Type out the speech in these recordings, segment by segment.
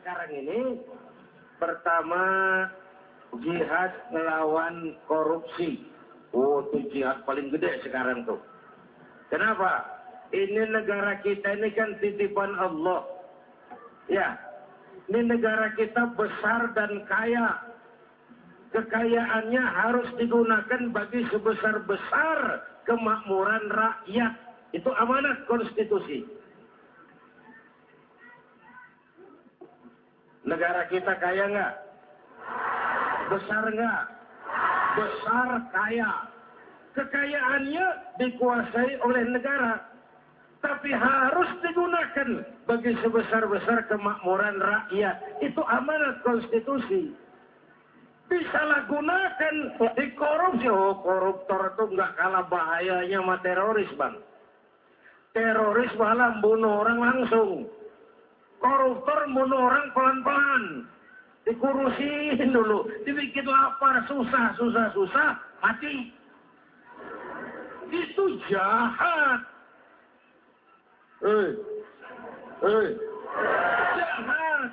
sekarang ini pertama jihad melawan korupsi. Oh, itu jihad paling gede sekarang tuh. Kenapa? Ini negara kita ini kan titipan Allah. Ya, ini negara kita besar dan kaya. Kekayaannya harus digunakan bagi sebesar-besar kemakmuran rakyat. Itu amanat konstitusi. Negara kita kaya nggak? Besar nggak? Besar kaya. Kekayaannya dikuasai oleh negara. Tapi harus digunakan bagi sebesar-besar kemakmuran rakyat. Itu amanat konstitusi. Disalahgunakan, dikorupsi. Oh, koruptor itu nggak kalah bahayanya sama teroris, Bang. Teroris malah bunuh orang langsung. Koruptor bunuh orang pelan-pelan. Dikurusin dulu. Dibikin lapar, susah, susah, susah, mati. Itu jahat. Eh, eh, jahat.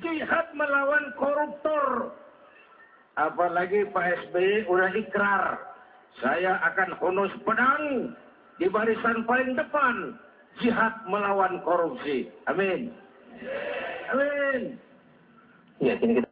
Jihad melawan koruptor. Apalagi Pak SBY udah ikrar. Saya akan honus pedang di barisan paling depan. Jihad melawan korupsi. Amin. Amin. Ya, kini kita